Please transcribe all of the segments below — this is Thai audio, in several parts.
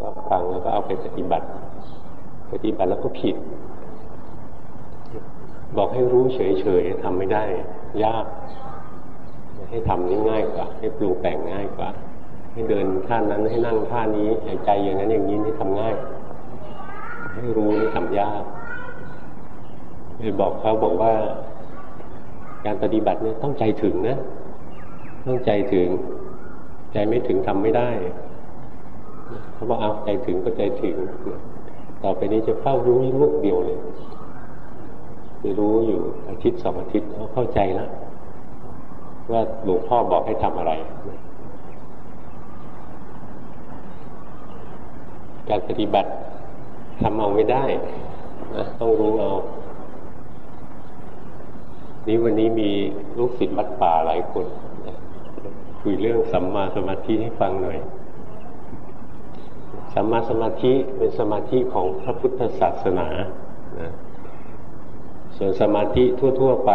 ว่าฟังแล้วก็เอาไปปฏิบัติ ปฏิบัติแล้วก็ผิด บอกให้รู้เฉยๆทำไม่ได้ ยาก ให้ทำนี่ง่ายกว่า ให้ปรุงแต่งง่ายกว่า ให้เดินท่านั้นให้นั่งท่านี้หายใจอย่างนั้นอย่างนี้นี่ทำง่าย ให้รู้นี่ทำยากเลยบอกเขาบอกว่า การปฏิบัติเนี่ยต้องใจถึงนะ ต้องใจถึง ใจไม่ถึงทำไม่ได้ เขาบอกเอาใจถึงก็ใจถึง ต่อไปนี้จะเฝ้ารู้ลูกเดียวเลยคือรู้อยู่อาทิตย์สองอาทิตย์เขาเข้าใจแล้วว่าหลวงพ่อบอกให้ทำอะไร การปฏิบัติทำเอาไม่ได้ต้องรู้เอานี้วันนี้มีลูกศิษย์วัดป่าหลายคน คุยเรื่องสัมมาสมาธิให้ฟังหน่อย สัมมาสมาธิเป็นสมาธิของพระพุทธศาสนานะส่วนสมาธิทั่ว ๆ ไป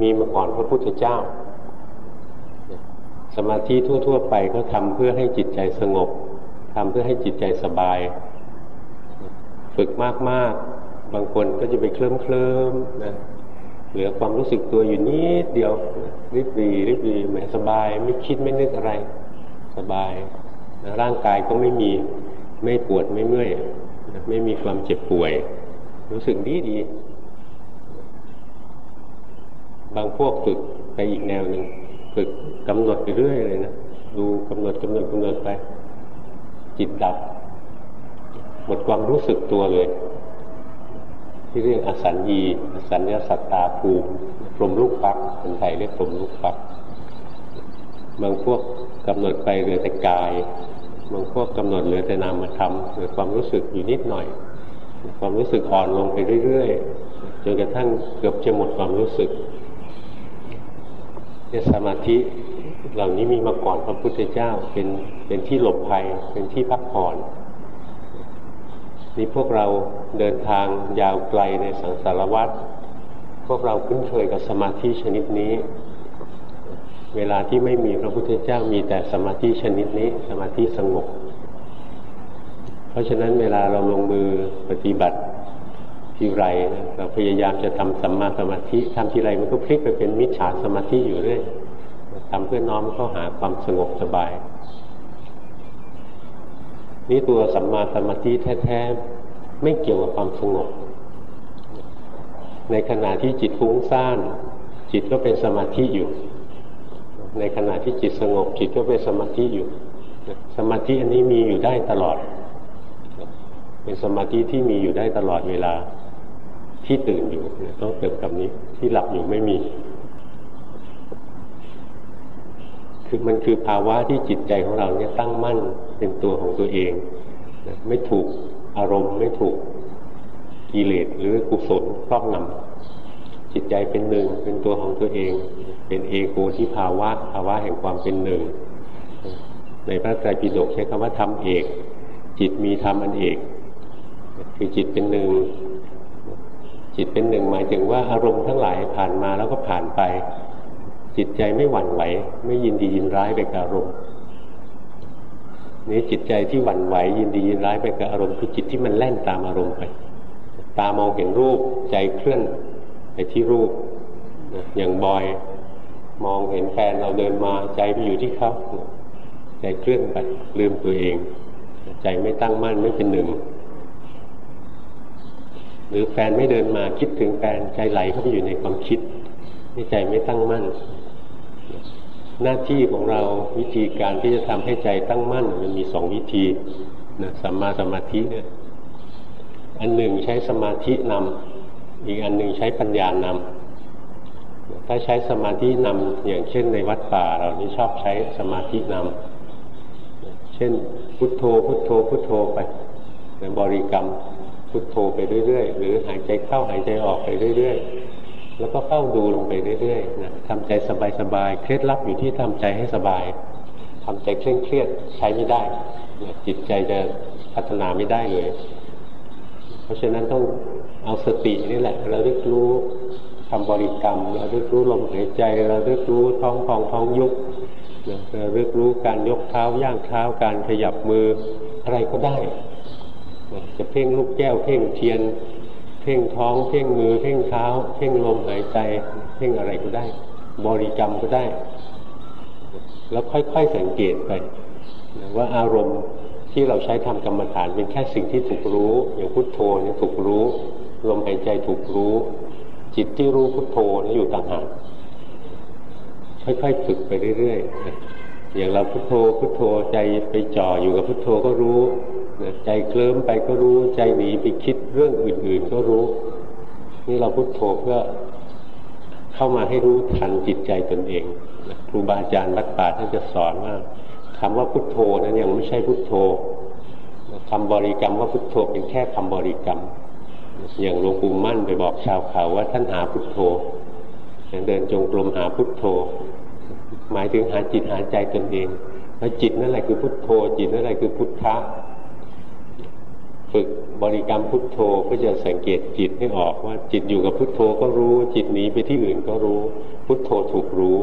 มีมาก่อนพระพุทธเจ้า สมาธิทั่ว ๆ ไปก็ทำเพื่อให้จิตใจสงบทำเพื่อให้จิตใจสบาย ฝึกมาก ๆ บางคนก็จะไปเคลิ้มเคลิมนะเหลือความรู้สึกตัวอยู่นิดเดียว ริบรีริบรีแหมสบาย ไม่คิดไม่นึกอะไร สบาย นะร่างกายก็ไม่มีไม่ปวดไม่เมื่อยนะไม่มีความเจ็บป่วย รู้สึกดีดี บางพวกฝึกไปอีกแนวหนึ่งฝึกกำหนดไปเรื่อยเลยนะดูกำหนดกำหนดกำหนดไป จิตดับ หมดความรู้สึกตัวเลย ที่เรียกอสัญญี อสัญญาสัตตาภูมิพรมลูกฟักคนไทยเรียกพรมลูกฟักบางพวก กำหนดไปเหลือแต่กายบางพวกกำหนดเหลือแต่นามธรรมเหลือความรู้สึกอยู่นิดหน่อย ความรู้สึกอ่อนลงไปเรื่อยๆจนกระทั่งเกือบจะหมดความรู้สึกเนี่ยสมาธิเหล่านี้มีมาก่อนพระพุทธเจ้าเป็นเป็นที่หลบภัยเป็นที่พักผ่อนนี่พวกเราเดินทางยาวไกลในสังสารวัฏพวกเราคุ้นเคยกับสมาธิชนิดนี้ เวลาที่ไม่มีพระพุทธเจ้ามีแต่สมาธิชนิดนี้ สมาธิสงบ เพราะฉะนั้นเวลาเราลงมือปฏิบัติทีไรเราพยายามจะทำสัมมาสมาธิทำทีไรมันก็พลิกไปเป็นมิจฉาสมาธิอยู่เรื่อยทำเพื่อน้อมเข้าหาความสงบสบาย นี่ตัวสัมมาสมาธิแท้ๆไม่เกี่ยวกับความสงบ ในขณะที่จิตฟุ้งซ่านจิตก็เป็นสมาธิอยู่ ในขณะที่จิตสงบจิตก็เป็นสมาธิอยู่ สมาธิอันนี้มีอยู่ได้ตลอด เป็นสมาธิที่มีอยู่ได้ตลอดเวลาที่ตื่นอยู่ต้องเติมคำนี้ที่หลับอยู่ไม่มี คือมันคือภาวะที่จิตใจของเราเนี่ยตั้งมั่นเป็นตัวของตัวเองไม่ถูกอารมณ์ไม่ถูกกิเลสหรือกุศลครอบงำ จิตใจเป็นหนึ่ง เป็นตัวของตัวเอง เป็นเอโกที่ภาวะภาวะแห่งความเป็นหนึ่ง ในพระไตรปิฎกใช้คำว่าธรรมเอก จิตมีธรรมอันเอก คือจิตเป็นหนึ่ง จิตเป็นหนึ่งหมายถึงว่าอารมณ์ทั้งหลายผ่านมาแล้วก็ผ่านไป จิตใจไม่หวั่นไหว ไม่ยินดียินร้ายไปกับอารมณ์นี่จิตใจที่หวั่นไหว ยินดียินร้ายไปกับอารมณ์คือจิตที่มันแล่นตามอารมณ์ไป ตามองเห็นรูปใจเคลื่อน ไปที่รูปอย่างบอยมองเห็นแฟนเราเดินมาใจไปอยู่ที่เขาใจเคลื่อนไปลืมตัวเอง ใจไม่ตั้งมั่นไม่เป็นหนึ่ง หรือแฟนไม่เดินมาคิดถึงแฟนใจไหลเข้าไปอยู่ในความคิดนี่ใจไม่ตั้งมั่น หน้าที่ของเราวิธีการที่จะทำให้ใจตั้งมั่น มันมีสองวิธีนะสัมมาสมาธิเนี่ยอันหนึ่งใช้สมาธินำ อีกอันหนึ่งใช้ปัญญานำถ้าใช้สมาธินำอย่างเช่นในวัดป่าเรานี่ชอบใช้สมาธินำเช่นพุทโธ พุทโธ พุทโธไปบริกรรมพุทโธไปเรื่อยๆ หรือหายใจเข้าหายใจออกไปเรื่อยๆ แล้วก็เฝ้าดูลงไปเรื่อยๆนะทำใจสบายๆ เคล็ดลับอยู่ที่ทำใจให้สบายทำใจเคร่งเครียดใช้ไม่ได้ จิตใจจะพัฒนาไม่ได้เลย เพราะฉะนั้นต้องเอาสตินี่แหละเราเรียกรู้ทำบริกรรมเราเรียกรู้ลมหายใจเราเรียกรู้ท้องพองท้องยุบระลึกรู้การยกเท้าย่างเท้าการขยับมืออะไรก็ได้ จะเพ่งลูกแก้วเพ่งเทียน เพ่งท้องเพ่งมือเพ่งเท้า เพ่งลมหายใจ เพ่งอะไรก็ได้ บริกรรมก็ได้ แล้วค่อยๆสังเกตไปว่าอารมณ์ ที่เราใช้ทำกรรมฐานเป็นแค่สิ่งที่ถูกรู้ อย่างพุทโธนี่ถูกรู้ลมหายใจถูกรู้ จิตที่รู้พุทโธนี่อยู่ต่างหากค่อยๆฝึกไปเรื่อยๆอย่างเราพุทโธพุทโธใจไปจ่ออยู่กับพุทโธก็รู้ใจเคลิ้มไปก็รู้ใจหนีไปคิดเรื่องอื่น ๆ ก็รู้ นี่เราพุทโธเพื่อเข้ามาให้รู้ทันจิตใจตนเองครูบาอาจารย์วัดป่าท่านจะสอนว่า คำว่าพุทโธนั้นยังไม่ใช่พุทโธคำบริกรรมว่าพุทโธเป็นแค่คำบริกรรม อย่างหลวงปู่มั่นไปบอกชาวเขาว่าท่านหาพุทโธเดินจงกรมหาพุทโธ หมายถึงหาจิตหาใจตนเองแล้วจิตนั่นแหละคือพุทโธ จิตนั่นแหละคือพุทธะฝึกบริกรรมพุทโธก็จะสังเกตจิตให้ออกว่าจิตอยู่กับพุทโธก็รู้ จิตหนีไปที่อื่นก็รู้ พุทโธถูกรู้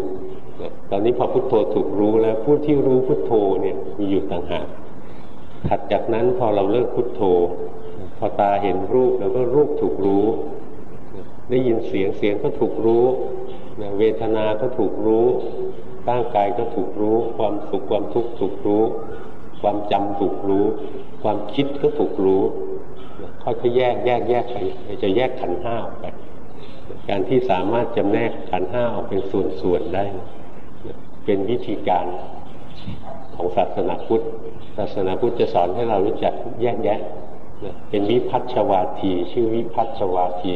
ตอนนี้พอพุทโธถูกรู้แล้วผู้ที่รู้พุทโธเนี่ยมีอยู่ต่างหากถัดจากนั้นพอเราเลิกพุทโธ พอตาเห็นรูปแล้วก็รูปถูกรู้ ได้ยินเสียงเสียงก็ถูกรู้เวทนาก็ถูกรู้ร่างกายก็ถูกรู้ ความสุขความทุกข์ถูกรู้ ความจำถูกรู้ ความคิดก็ถูกรู้ค่อยๆแยกแยกแยกไปจะแยกขันห้าออกไปการที่สามารถจำแนกขันห้าออกเป็นส่วนๆได้ เป็นวิธีการของศาสนาพุทธ ศาสนาพุทธจะสอนให้เรารู้จักแยกแยะเป็นวิพัฒชวาที ชื่อวิพัฒชวาที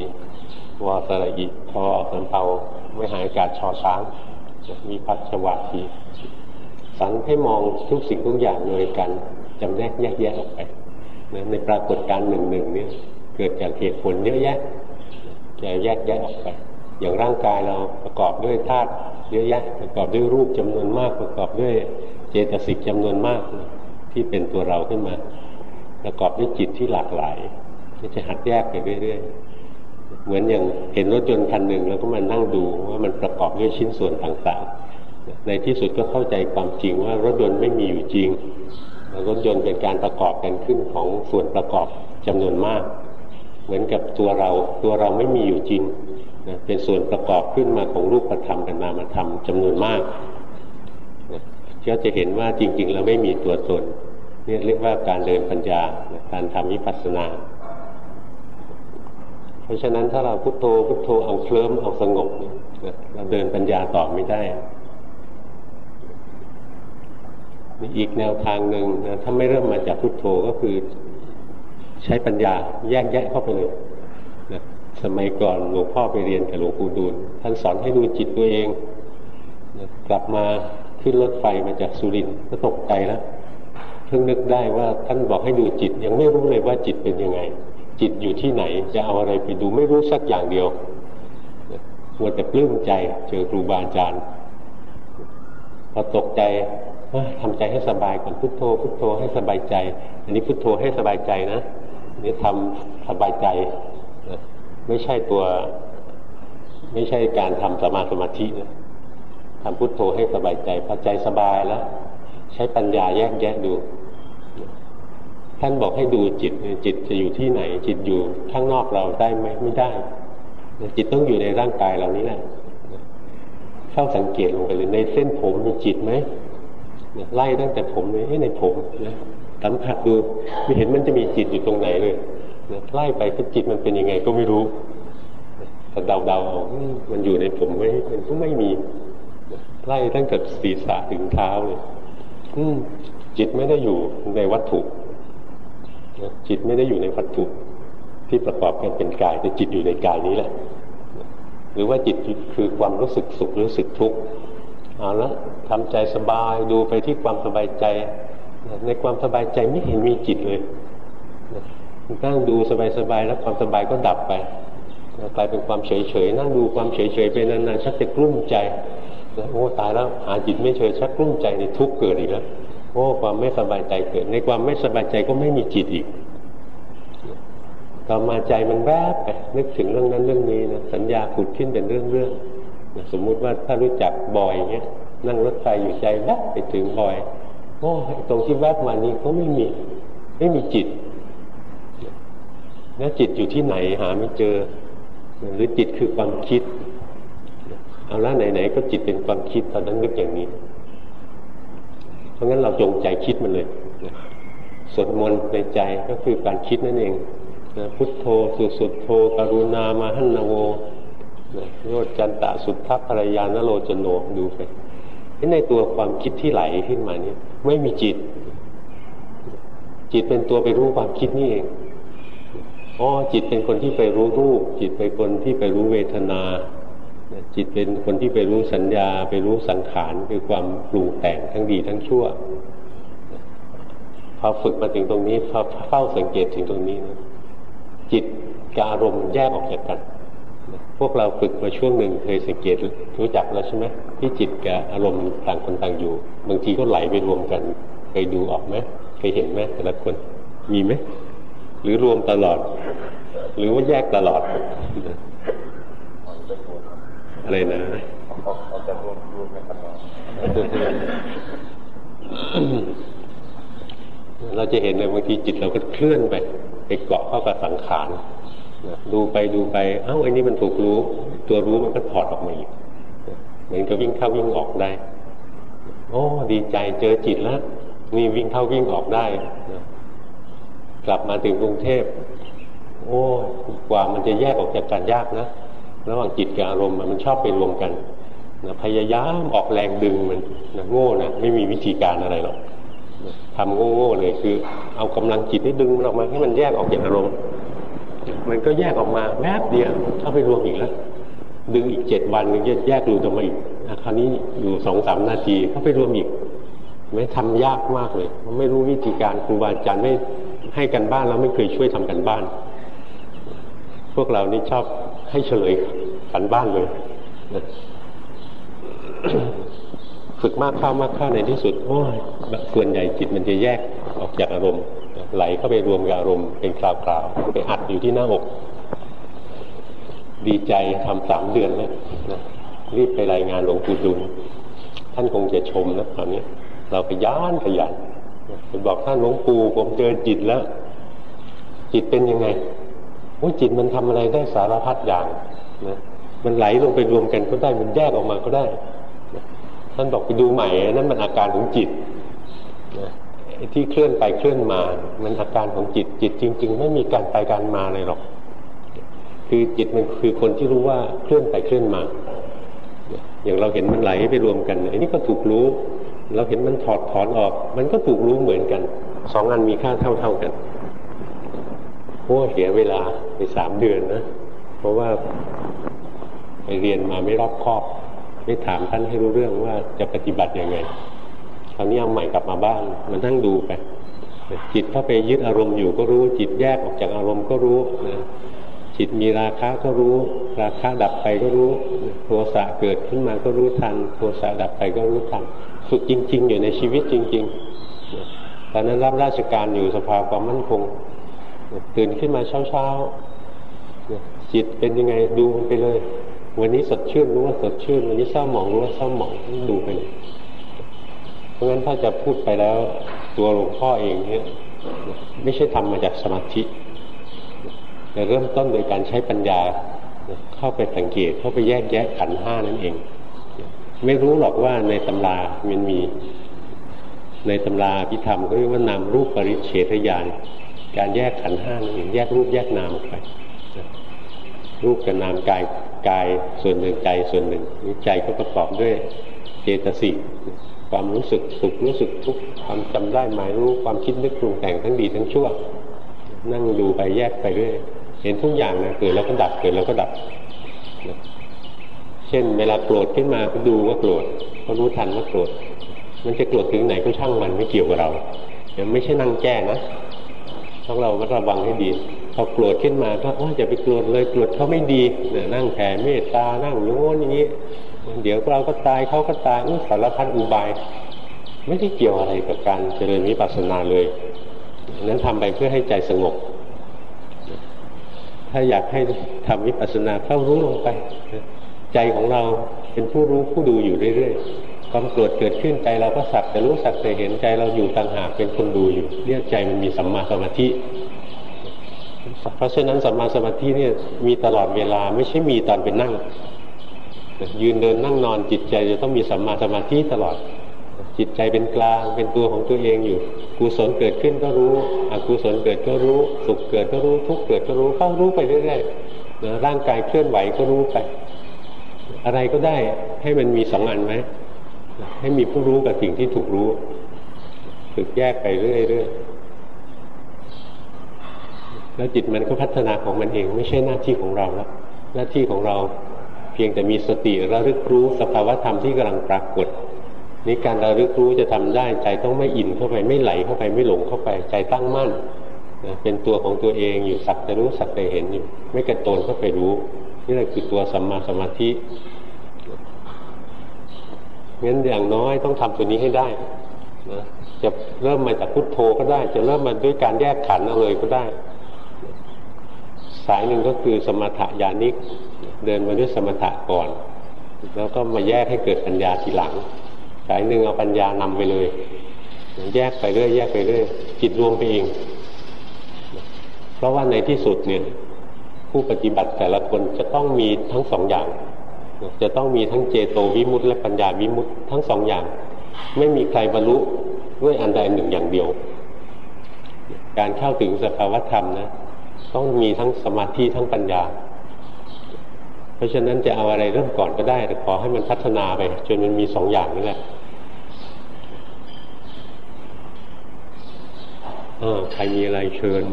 วอสระอิพอสันเปาไม่หายกาศชอช้างมีพัชวาทีสังให้มองทุกสิ่งทุกอย่างโดยกันจำแนกแยกแยะออกไปนะในปรากฏการณ์หนึ่งหนึ่งนี้เกิดจากเหตุผลเยอะแยะจะแยกแยะออกไป อย่างร่างกายเราประกอบด้วยธาตุเยอะแยะประกอบด้วยรูปจำนวนมาก ประกอบด้วยเจตสิกจำนวนมากที่เป็นตัวเราขึ้นมา ประกอบด้วยจิตที่หลากหลายจะหัดแยกไปเรื่อยๆเหมือนอย่างเห็นรถยนต์คันหนึ่งแล้วก็มานั่งดูว่ามันประกอบด้วยชิ้นส่วนต่างๆ ในที่สุดก็เข้าใจความจริงว่ารถยนต์ไม่มีอยู่จริงรถยนต์เป็นการประกอบกันขึ้นของส่วนประกอบจำนวนมาก เหมือนกับตัวเรา ตัวเราไม่มีอยู่จริง นะเป็นส่วนประกอบขึ้นมาของรูปธรรมกับนามธรรมจำนวนมากก็จะเห็นว่าจริง ๆ แล้วไม่มีตัวตนเนี่เรียกว่าการเดินปัญญาการทำวิปัสสนา เพราะฉะนั้นถ้าเราพุโทโธพุโทโธเอาเคลิ้มเอาสงบเนี่ยเราเดินปัญญาต่อไม่ได้อีกแนวทางหนึ่งนะถ้าไม่เริ่มมาจากพุโทโธก็คือ ใช้ปัญญาแยกแยะเข้าไปเลยนะ สมัยก่อนหลวงพ่อไปเรียนกับหลวงปู่ดูลท่านสอนให้ดูจิตตัวเอง กลับมาขึ้นรถไฟมาจากสุรินทร์ก็ตกใจแล้วเพิ่งนึกได้ว่าท่านบอกให้ดูจิต ยังไม่รู้เลยว่าจิตเป็นยังไง จิตอยู่ที่ไหน จะเอาอะไรไปดูไม่รู้สักอย่างเดียวมัวแต่ปลื้มใจเจอครูบาอาจารย์พอตกใจทำใจให้สบายก่อนพุโทโธพุโทโธให้สบายใจ อันนี้พุโทโธให้สบายใจนะนี่ทำสบายใจ ไม่ใช่ตัว ไม่ใช่การทำสมาสมาธินะทำพุโทโธให้สบายใจพอใจสบายแล้ว ใช้ปัญญาแยกแยะดู ท่านบอกให้ดูจิตจิตจะอยู่ที่ไหน จิตอยู่ข้างนอกเราได้ไหมไม่ได้ จิตต้องอยู่ในร่างกายเรานี้แหละเข้าสังเกตลงไปเลยในเส้นผมมีจิตไหมไล่ตั้งแต่ผมเลยในผมนะสัมผัสดูไม่เห็นมันจะมีจิตอยู่ตรงไหนเลย ไล่ไปก็จิตมันเป็นยังไงก็ไม่รู้แต่เดาๆเอามันอยู่ในผมไหมมันก็ไม่มีไล่ตั้งแต่ศีรษะถึงเท้าเลยจิตไม่ได้อยู่ในวัตถุจิตไม่ได้อยู่ในวัตถุ ที่ประกอบกันเป็นกายแต่จิตอยู่ในกายนี้แหละ หรือว่าจิตคือความรู้สึกสุขรู้สึกทุกข์เอาละทำใจสบายดูไปที่ความสบายใจ ในความสบายใจไม่เห็นมีจิตเลย นั่งดูสบายๆแล้วความสบายก็ดับไปกลายเป็นความเฉยๆนั่งดูความเฉยๆไปนานๆชักจะกลุ้มใจแล้วโอ้ตายแล้วหาจิตไม่เฉยชักกลุ้มใจในทุกเกิดอีกแล้วโอ้ความไม่สบายใจเกิด ในความไม่สบายใจก็ไม่มีจิตอีกต่อมาใจมันแวบไปนึกถึงเรื่องนั้นเรื่องนี้นะสัญญาขุดขึ้นเป็นเรื่องเรื่องสมมุติว่าถ้ารู้จักบอยเงี้ยนั่งรถไฟอยู่ใจแวบไปถึงบอยโอ้ตรงที่แวบมานี้ก็ไม่มี ไม่มีจิต แล้วจิตอยู่ที่ไหนหาไม่เจอ หรือจิตคือความคิด เอาละไหนๆก็จิตเป็นความคิดตอนนั้นนึกอย่างนี้ เพราะงั้นเราจงใจคิดมันเลยสวดมนต์ในใจก็คือการคิดนั่นเองพุทโธสุสุโธกรุณามาหันนโวโยจันตะสุทธภรยานโรจโนดูไปในตัวความคิดที่ไหลขึ้นมาเนี่ยไม่มีจิต จิตเป็นตัวไปรู้ความคิดนี่เอง อ๋อจิตเป็นคนที่ไปรู้รูป จิตเป็นคนที่ไปรู้เวทนา จิตเป็นคนที่ไปรู้สัญญา ไปรู้สังขารคือความปรุงแต่งทั้งดีทั้งชั่วพอฝึกมาถึงตรงนี้พอเฝ้าสังเกตถึงตรงนี้นะจิตกับอารมณ์แยกออกจากกัน พวกเราฝึกมาช่วงหนึ่งเคยสังเกตรู้จักแล้วใช่ไหมที่จิตกับอารมณ์ต่างคนต่างอยู่ บางทีก็ไหลไปรวมกันเคยดูออกไหมเคยเห็นไหมแต่ละคนมีไหม หรือรวมตลอด หรือว่าแยกตลอดอะไรนะจะรวมรวมตลอดเราจะเห็นเลยบางทีจิตเราก็เคลื่อนไปไปเกาะเข้ากับสังขารดูไปดูไป เอ้าไอ้นี่มันถูกรู้ ตัวรู้มันก็ถอดออกมาอีกเหมือนกับวิ่งเข้าวิ่งออกได้ โอ้ ดีใจเจอจิตแล้วนี่วิ่งเข้าวิ่งออกได้ กลับมาถึงกรุงเทพ โอ้กว่ามันจะแยกออกจากกันยากนะ ระหว่างจิตกับอารมณ์มันชอบไปรวมกันนะพยายามออกแรงดึงมันนะโง่นะไม่มีวิธีการอะไรหรอกทำโง่ๆเลยคือ เอากำลังจิตให้ดึงมันออกมาให้มันแยกออกจากอารมณ์มันก็แยกออกมาแวบเดียวเข้าไปรวมอีกแล้วดึงอีกเจ็ดวันนึงแยกรูออกมาอีกคราวนี้อยู่สองสามนาทีเข้าไปรวมอีก ไม่ทำยากมากเลย ไม่รู้วิธีการครูบาอาจารย์ไม่ ให้กันบ้านแล้วไม่เคยช่วยทำกันบ้าน พวกเรานี่ชอบให้เฉลยกันบ้านเลยฝึกมากเข้ามากเข้าในที่สุดโอ้ยส่วนใหญ่จิตมันจะแยกออกจากอารมณ์ไหลเข้าไปรวมกับอารมณ์เป็นคราวๆไปอัดอยู่ที่หน้าอก ดีใจทำสามเดือนแล้วนะรีบไปรายงานหลวงปู่ดุลท่านคงจะชมนะตอนนี้ เราไปย่านขยัน ไปบอกท่านหลวงปู่ผมเจอจิตแล้ว จิตเป็นยังไงว่าจิตมันทำอะไรได้สารพัดอย่างนะมันไหลลงไปรวมกันก็ได้มันแยกออกมาก็ได้ท่านบอกไปดูใหม่นั่นมันอาการของจิตนะที่เคลื่อนไปเคลื่อนมา มันอาการของจิตจิตจริง ๆ ไม่มีการไปการมาเลยหรอก คือจิตมันคือคนที่รู้ว่าเคลื่อนไปเคลื่อนมา อย่างเราเห็นมันไหลไปรวมกันอันนี้ก็ถูกรู้ เราเห็นมันถอดถอนออก มันก็ถูกรู้เหมือนกัน สองอันมีค่าเท่าเท่ากันโอ้เสียเวลาไปสามเดือนนะ เพราะว่าไปเรียนมาไม่รอบคอบ ไม่ถามท่านให้รู้เรื่องว่าจะปฏิบัติยังไงคราวนี้เอาใหม่กลับมาบ้านมันนั่งดูไปจิตเข้าไปยึดอารมณ์อยู่ก็รู้ จิตแยกออกจากอารมณ์ก็รู้นะ จิตมีราคะก็รู้ ราคะดับไปก็รู้โทสะเกิดขึ้นมาก็รู้ทันโทสะดับไปก็รู้ทันฝึกจริง ๆ อยู่ในชีวิตจริงๆตอนนั้นรับราชการอยู่สภาความมั่นคงตื่นขึ้นมาเช้าๆจิตเป็นยังไงดูมันไปเลย วันนี้สดชื่นรู้ว่าสดชื่น วันนี้เศร้าหมองรู้ว่าเศร้าหมองดูไปเลยเพราะงั้นถ้าจะพูดไปแล้วตัวหลวงพ่อเองเนี่ยไม่ใช่ทำมาจากสมาธิ แต่เริ่มต้นโดยการใช้ปัญญา เข้าไปสังเกตเข้าไปแยกแยะขันห้านั่นเอง ไม่รู้หรอกว่าในตำรามันมีในตำราพิธรรมก็เรียกว่านามรูปปริเฉทญาณการแยกขันห้านี่เองแยกรูปแยกนามไปรูปกับนามกายกายส่วนหนึ่งใจส่วนหนึ่งใจก็ประกอบด้วยเจตสิกความรู้สึกสุขรู้สึกทุกข์ความจำได้หมายรู้ความคิดนึกปรุงแต่งทั้งดีทั้งชั่ว นั่งดูไปแยกไปเรื่อย เห็นทุกอย่างนะเกิดแล้วก็ดับเกิดแล้วก็ดับเช่น เวลาโกรธขึ้นมาก็ดูว่าโกรธก็รู้ทันว่าโกรธมันจะโกรธถึงไหนก็ช่างมันไม่เกี่ยวกับเรายังไม่ใช่นั่งแก้นะต้องเราระวังให้ดีพอโกรธขึ้นมาก็ว่าจะไปโกรธเลยโกรธเขาไม่ดีเนี่ยนั่งแผ่เมตตานั่งโน้นอย่างนี้ เดี๋ยวเราก็ตายเขาก็ตายนี่สารพัดอุบาย ไม่ได้เกี่ยวอะไรกับการเจริญวิปัสสนาเลยนั้นทำไปเพื่อให้ใจสงบ ถ้าอยากให้ทำวิปัสสนาเข้ารู้ลงไป ใจของเราเป็นผู้รู้ผู้ดูอยู่เรื่อยๆ ความโกรธเกิดขึ้นใจเราก็สักแต่รู้สักแต่เห็นใจเราอยู่ต่างหากเป็นคนดูอยู่เรียกใจมันมีสัมมาสมาธิ เพราะฉะนั้นสัมมาสมาธิเนี่ยมีตลอดเวลาไม่ใช่มีตอนเป็นนั่ง ยืนเดินนั่งนอนจิตใจจะต้องมีสัมมาสมาธิตลอด จิตใจเป็นกลางเป็นตัวของตัวเองอยู่กุศลเกิดขึ้นก็รู้อกุศลเกิดก็รู้ สุขเกิดก็รู้ทุกข์เกิดก็รู้เข้ารู้ไปเรื่อยๆนะร่างกายเคลื่อนไหวก็รู้ไป อะไรก็ได้ให้มันมีสองอันไหมให้มีผู้รู้กับสิ่งที่ถูกรู้ฝึกแยกไปเรื่อยๆแล้วจิตมันก็พัฒนาของมันเอง ไม่ใช่หน้าที่ของเราแล้วหน้าที่ของเราเพียงแต่มีสติระลึกรู้สภาวธรรมที่กำลังปรากฏ นี่การระลึกรู้จะทำได้ใจต้องไม่อินเข้าไปไม่ไหลเข้าไปไม่หลงเข้าไปใจตั้งมั่นนะเป็นตัวของตัวเองอยู่สักแต่รู้สักแต่เห็นอยู่ไม่กระโตนเข้าไปรู้ นี่แหละคือตัวสัมมาสมาธิงั้นอย่างน้อยต้องทำตัวนี้ให้ได้นะจะเริ่มมาจากพุทโธก็ได้ จะเริ่มมาด้วยการแยกขันเอาเลยก็ได้ สายหนึ่งก็คือสมถะญาณิก เดินมาด้วยสมถะก่อน แล้วก็มาแยกให้เกิดปัญญาทีหลัง สายหนึ่งเอาปัญญานำไปเลย แยกไปเรื่อยแยกไปเรื่อยจิตรวมไปเอง เพราะว่าในที่สุดเนี่ย ผู้ปฏิบัติแต่ละคนจะต้องมีทั้งสองอย่าง จะต้องมีทั้งเจโตวิมุตต์และปัญญาวิมุตต์ทั้งสองอย่าง ไม่มีใครบรรลุด้วยอันใดหนึ่งอย่างเดียว การเข้าถึงสภาวธรรมนะต้องมีทั้งสมาธิทั้งปัญญา ราะฉะนั้นจะเอาอะไรเริ่มก่อนก็ได้ แต่ขอให้มันพัฒนาไป จนมันมีสองอย่างนี่แหละใครมีอะไรเชิญ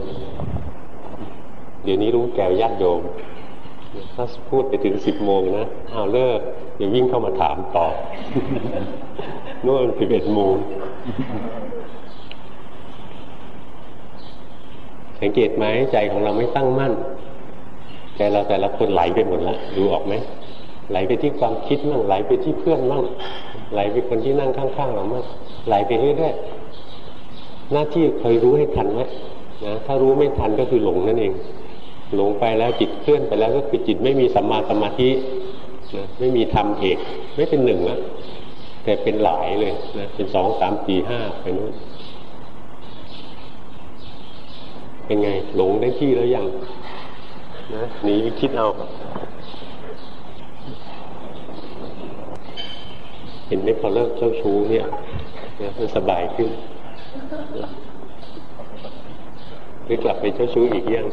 เดี๋ยวนี้รู้แก่ญาติโยม ถ้าพูดไปถึงสิบโมงนะเอาเลิกเดี๋ยววิ่งเข้ามาถามต่อนู่นสิบเอ็ดโมงสังเกตไหมใจของเราไม่ตั้งมั่น ใจเราแต่ละคนไหลไปหมดแล้วดูออกไหมไหลไปที่ความคิดมั่งไหลไปที่เพื่อนมั่งไหลไปคนที่นั่งข้างๆเรามั่งไหลไปเรื่อยๆหน้าที่เคยรู้ให้ทันไหมนะถ้ารู้ไม่ทันก็คือหลงนั่นเอง หลงไปแล้วจิตเคลื่อนไปแล้วก็คือจิตไม่มีสัมมาสมาธินะไม่มีธรรมเอกไม่เป็นหนึ่งแล้วแต่เป็นหลายเลยนะเป็นสองสามสี่ห้าไปนู้นเป็นไง หลงได้ที่แล้วยัง นะหนีไปคิดเอา เห็นไหมพอเลิกเจ้าชู้เนี่ยมันสบายขึ้นหรือกลับไปเจ้าชู้อีกยัง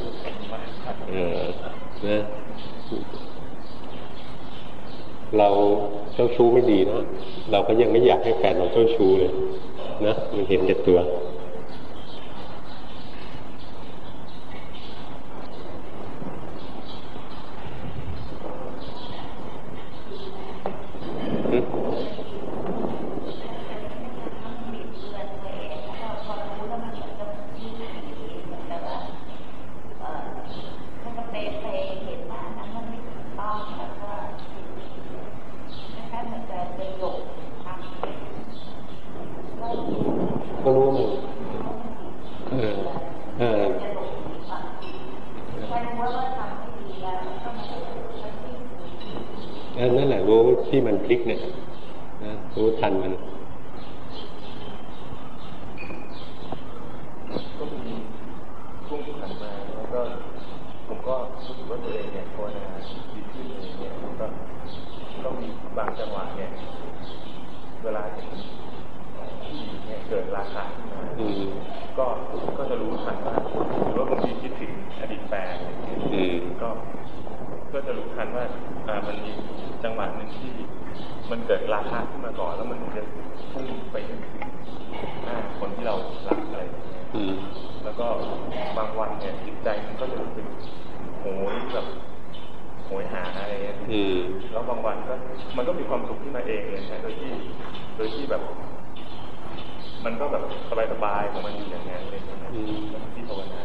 เออนะเราเจ้าชู้ไม่ดีนะ เราก็ยังไม่อยากให้แฟนเราเจ้าชู้เลย นะ มันเห็นแต่ตัว लिखने लगा บางวันก็มันก็มีความสุขที่มาเองเลยนะโดยที่โดยที่แบบ มันก็แบบสบายๆของมันอย่อย่างนั้เลยที่ภาวนา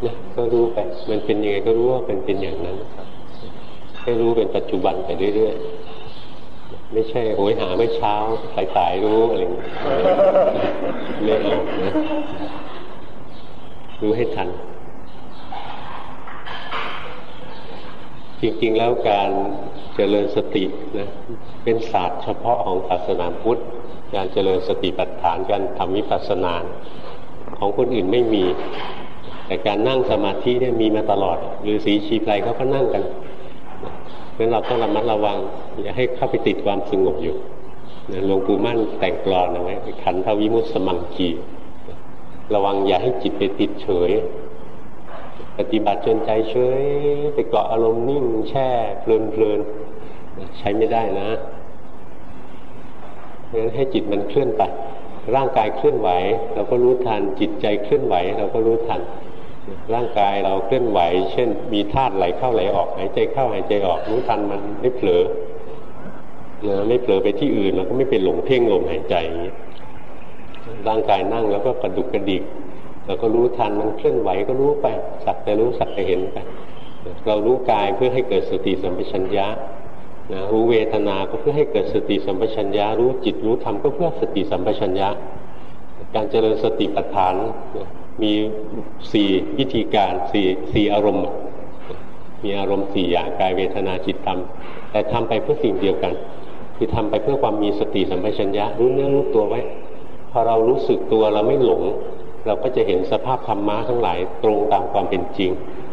เนี่ยก็รู้ไปมันเป็นยังไงก็รู้ว่าเป็นเป็นอย่างนั้นครับให้รู้เป็นปัจจุบันไปเรื่อยๆ ไม่ใช่โหยหาเมื่อเช้าสายๆรู้อะไรเละลงนะรู้ให้ทัน จริง ๆ แล้วการเจริญสตินะเป็นศาสตร์เฉพาะของศาสนาพุทธ การเจริญสติปัฏฐานการทำวิปัสสนาของคนอื่นไม่มี แต่การนั่งสมาธิเนี่ยมีมาตลอดหรือสีชีไพรเขาก็นั่งกันเพราะเราต้องระมัดระวังอย่าให้เข้าไปติดความสงบอยู่หลวงปู่มั่นแต่งกลอนเอาไว้ขันธวิมุตสมังกีระวังอย่าให้จิตไปติดเฉย ปฏิบัติจนใจเฉยไปเกาะอารมณ์นิ่งแช่เพลินเพลินใช้ไม่ได้นะเพราะฉะนั้นให้จิตมันเคลื่อนไป ร่างกายเคลื่อนไหว เราก็รู้ทันจิตใจเคลื่อนไหว เราก็รู้ทัน ร่างกายเราเคลื่อนไหว เช่น มีธาตุไหลเข้าไหลออกหายใจเข้าหายใจออกรู้ทันมันไม่เผลอนะไม่เผลอไปที่อื่นเราก็ไม่ไปหลงเพ่งลมหายใจอย่างนี้ร่างกายนั่งแล้วก็กระดุกกระดิก เราก็รู้ทันมันเคลื่อนไหวก็รู้ไป สักแต่รู้สักแต่เห็นไป เรารู้กายเพื่อให้เกิดสติสัมปชัญญะนะรู้เวทนาก็เพื่อให้เกิดสติสัมปชัญญะรู้จิตรู้ธรรมก็เพื่อสติสัมปชัญญะ การเจริญสติปัฏฐานมีสี่วิธีการสี่สี่อารมณ์ มีอารมณ์สี่อย่างกายเวทนาจิตธรรม แต่ทำไปเพื่อสิ่งเดียวกัน คือทำไปเพื่อความมีสติสัมปชัญญะรู้เนื้อรู้ตัวไว้พอเรารู้สึกตัวเราไม่หลง เราก็จะเห็นสภาพธรรมะทั้งหลายตรงตามความเป็นจริง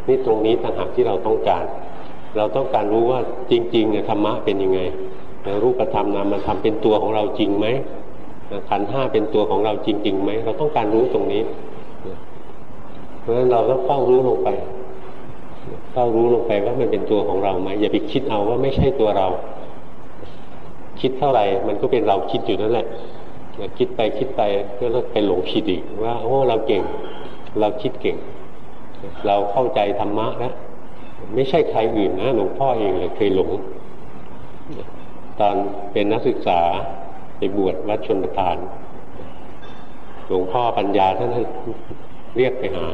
นี่ตรงนี้ต่างหากที่เราต้องการ เราต้องการรู้ว่าจริงๆเนี่ยธรรมะเป็นยังไงรูปธรรมนามธรรมเป็นตัวของเราจริงไหมขันห้าเป็นตัวของเราจริงๆไหมเราต้องการรู้ตรงนี้ เพราะฉะนั้นเราต้องเฝ้ารู้ลงไปเฝ้ารู้ลงไปว่ามันเป็นตัวของเราไหมอย่าไปคิดเอาว่าไม่ใช่ตัวเรา คิดเท่าไหร่มันก็เป็นเราคิดอยู่นั่นแหละ คิดไปคิดไปก็เลยไปหลงผิดอีกว่าโอ้เราเก่ง เราคิดเก่ง เราเข้าใจธรรมะนะไม่ใช่ใครอื่นนะหลวงพ่อเองเลยเคยหลง ตอนเป็นนักศึกษาไปบวชวัดชนประทาน หลวงพ่อปัญญาท่านเรียกไปหา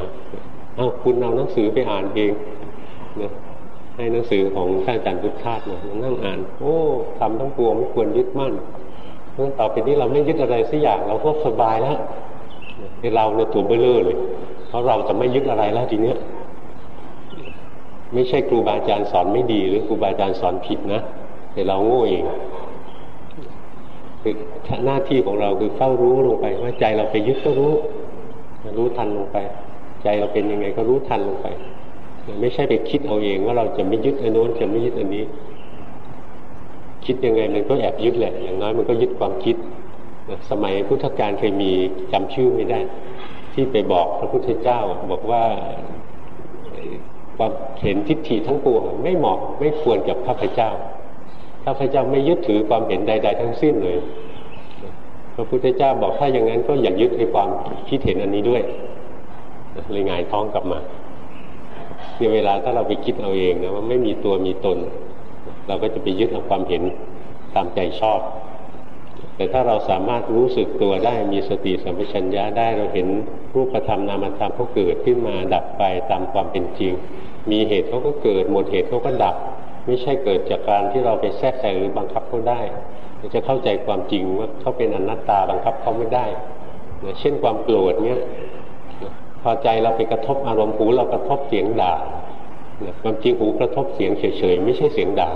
เอ้าคุณเอาหนังสือไปอ่านเองนะให้หนังสือของท่านอาจารย์พุทธาสเนี่ยนั่งอ่าน โอ้ทำทั้งปวงไม่ควรยึดมั่น เพราะต่อไปนี้เราไม่ยึดอะไรสักอย่างเราก็สบายแล้วเราเนี่ยตัวเบลเลอร์เลย เพราะเราจะไม่ยึดอะไรแล้วทีเนี้ยไม่ใช่ครูบาอาจารย์สอนไม่ดี หรือครูบาอาจารย์สอนผิดนะแต่เราโง่เองคือหน้าที่ของเราคือเฝ้ารู้ลงไป ว่าใจเราไปยึดก็รู้ รู้ทันลงไป ใจเราเป็นยังไงก็รู้ทันลงไป ไม่ใช่ไปคิดเอาเองว่าเราจะไม่ยึดอันโน้นจะไม่ยึดอันนี้ คิดยังไงมันก็แอบยึดแหละ อย่างน้อยมันก็ยึดความคิดสมัยพุทธกาลเคยมีจำชื่อไม่ได้ ที่ไปบอกพระพุทธเจ้าบอกว่าความเห็นทิฏฐิทั้งปวงไม่เหมาะไม่ควรกับพระพุทธเจ้าพระพุทธเจ้าไม่ยึดถือความเห็นใด ๆ ทั้งสิ้นเลยพระพุทธเจ้าบอกถ้าอย่างนั้นก็อย่ายึดไอ้ความคิดเห็นอันนี้ด้วยเลยงายท้องกลับมาในเวลาถ้าเราไปคิดเอาเองนะว่าไม่มีตัวมีตน เราก็จะไปยึดเอาความเห็นตามใจชอบ แต่ถ้าเราสามารถรู้สึกตัวได้มีสติสัมปชัญญะได้เราเห็นรูปธรรมนามธรรมเขาเกิดขึ้นมาดับไปตามความเป็นจริง มีเหตุเขาก็เกิดหมดเหตุเขาก็ดับ ไม่ใช่เกิดจากการที่เราไปแทรกแซงหรือบังคับเขาได้เราจะเข้าใจความจริงว่าเขาเป็นอนัตตาบังคับเขาไม่ได้เช่นความโกรธเนี้ยพอใจเราไปกระทบอารมณ์หูเรากระทบเสียงด่า ความจริงหูกระทบเสียงเฉยๆไม่ใช่เสียงด่า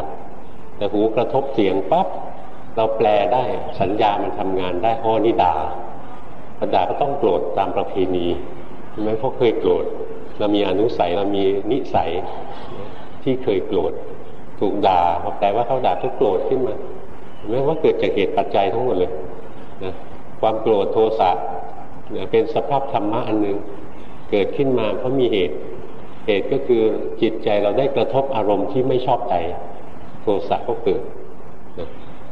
แต่หูกระทบเสียงปั๊บเราแปลได้สัญญามันทำงานได้อ้อนี่ด่าพอด่าก็ต้องโกรธตามประเพณีใช่ไหมเพราะเคยโกรธเรามีอนุสัยเรามีนิสัยที่เคยโกรธถูกด่าแปลว่าเขาด่าทุกโกรธขึ้นมาไม่ว่าเกิดจากเหตุปัจจัยทั้งหมดเลยนะความโกรธโทสะเป็นสภาพธรรมะอันหนึ่งเกิดขึ้นมาเพราะมีเหตุ เหตุก็คือจิตใจเราได้กระทบอารมณ์ที่ไม่ชอบใจโทสะก็เกิด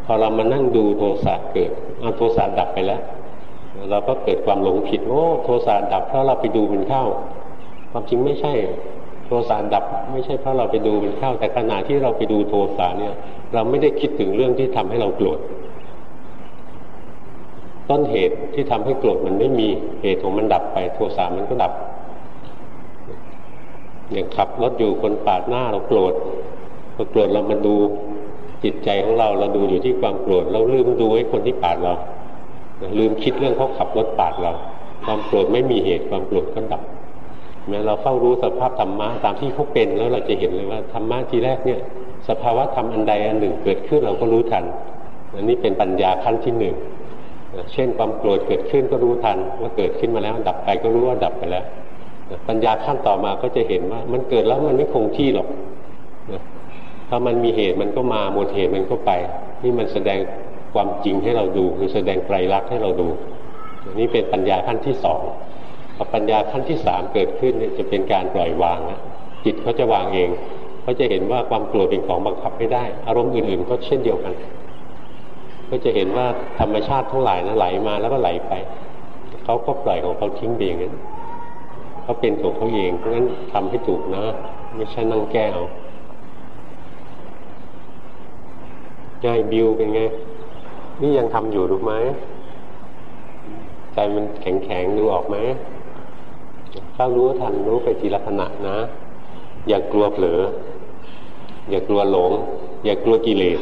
พอเรามานั่งดูโทสะเกิดเอาโทสะดับไปแล้ว เราก็เกิดความหลงผิดโอ้โทสะดับเพราะเราไปดูมันเข้า ความจริงไม่ใช่ โทสะดับไม่ใช่เพราะเราไปดูมันเข้า แต่ขณะที่เราไปดูโทสะเนี่ย เราไม่ได้คิดถึงเรื่องที่ทำให้เราโกรธต้นเหตุที่ทำให้โกรธมันไม่มีเหตุของมันดับไป โทสะมันก็ดับ อย่างขับรถอยู่คนปาดหน้าเราโกรธพอโกรธเรามาดูจิตใจของเราเราดูอยู่ที่ความโกรธเราลืมดูไอ้คนที่ปาดเราลืมคิดเรื่องเขาขับรถปาดเรา ความโกรธไม่มีเหตุความโกรธก็ดับแม้เราเฝ้ารู้สภาพธรรมะตามที่เขาเป็นแล้วเราจะเห็นเลยว่าธรรมะทีแรกเนี่ย สภาวะธรรมอันใดอันหนึ่งเกิดขึ้นเราก็รู้ทันอันนี้เป็นปัญญาขั้นที่หนึ่งเช่นความโกรธเกิดขึ้นก็รู้ทันว่าเกิดขึ้นมาแล้วดับไปก็รู้ว่าดับไปแล้ว ปัญญาขั้นต่อมาก็จะเห็นว่า มันเกิดแล้วมันไม่คงที่หรอกถ้ามันมีเหตุมันก็มาหมดเหตุมันก็ไป นี่มันแสดงความจริงให้เราดู คือแสดงไตรลักษณ์ให้เราดู นี่เป็นปัญญาขั้นที่สองพอปัญญาขั้นที่สามเกิดขึ้นจะเป็นการปล่อยวางนะจิตเขาจะวางเองเขาจะเห็นว่าความกลัวเป็นของบังคับไม่ได้ อารมณ์อื่นๆ ก็เช่นเดียวกัน ก็จะเห็นว่าธรรมชาติทั้งหลายนะไหลมาแล้วก็ไหลไปเขาก็ปล่อยของเขาทิ้งเองนั้น เขาเป็นของเขาเองเพราะฉะนั้นทำให้ถูกนะ ไม่ใช่นั่งแก้เอาง่ายบิวเป็นไง นี่ยังทำอยู่รู้ไหมใจมันแข็งแข็งดูออกไหมถ้ารู้ทันรู้ไปทีละขณะนะ อย่ากลัวเผลอ อย่ากลัวหลง อย่ากลัวกิเลส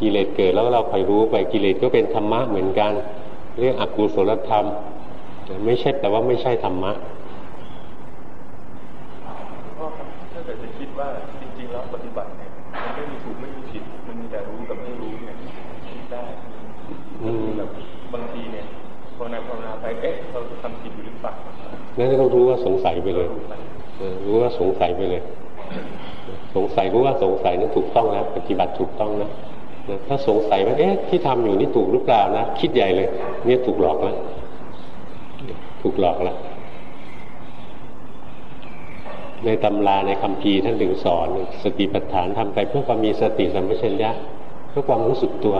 กิเลสเกิดแล้วเราคอยรู้ไปกิเลสก็เป็นธรรมะเหมือนกัน เรื่องอกุศลธรรม ไม่ใช่แต่ว่าไม่ใช่ธรรมะถ้าเกิดจะคิดว่าจริงๆแล้วปฏิบัติเนี่ยมันไม่มีถูกไม่มีผิด มันมีแต่รู้กับไม่รู้เนี่ยคิดได้แบบบางทีเนี่ยภาวนาภาวนาไปเอ๊ะเราทำผิดอยู่หรือเปล่านั่นก็รู้ว่าสงสัยไปเลยรู้ว่าสงสัยไปเลย สงสัยรู้ว่าสงสัยนั้นถูกต้องแล้วปฏิบัติถูกต้องนะถ้าสงสัยว่าเอ๊ะที่ทำอยู่นี่ถูกหรือเปล่านะคิดใหญ่เลย เนี่ยถูกหลอกแล้ว ถูกหลอกแล้วในตำราในคำพีท่านถึงสอน สติปัฏฐานทำไปเพื่อความมีสติสัมปชัญญะเพื่อความรู้สึกตัว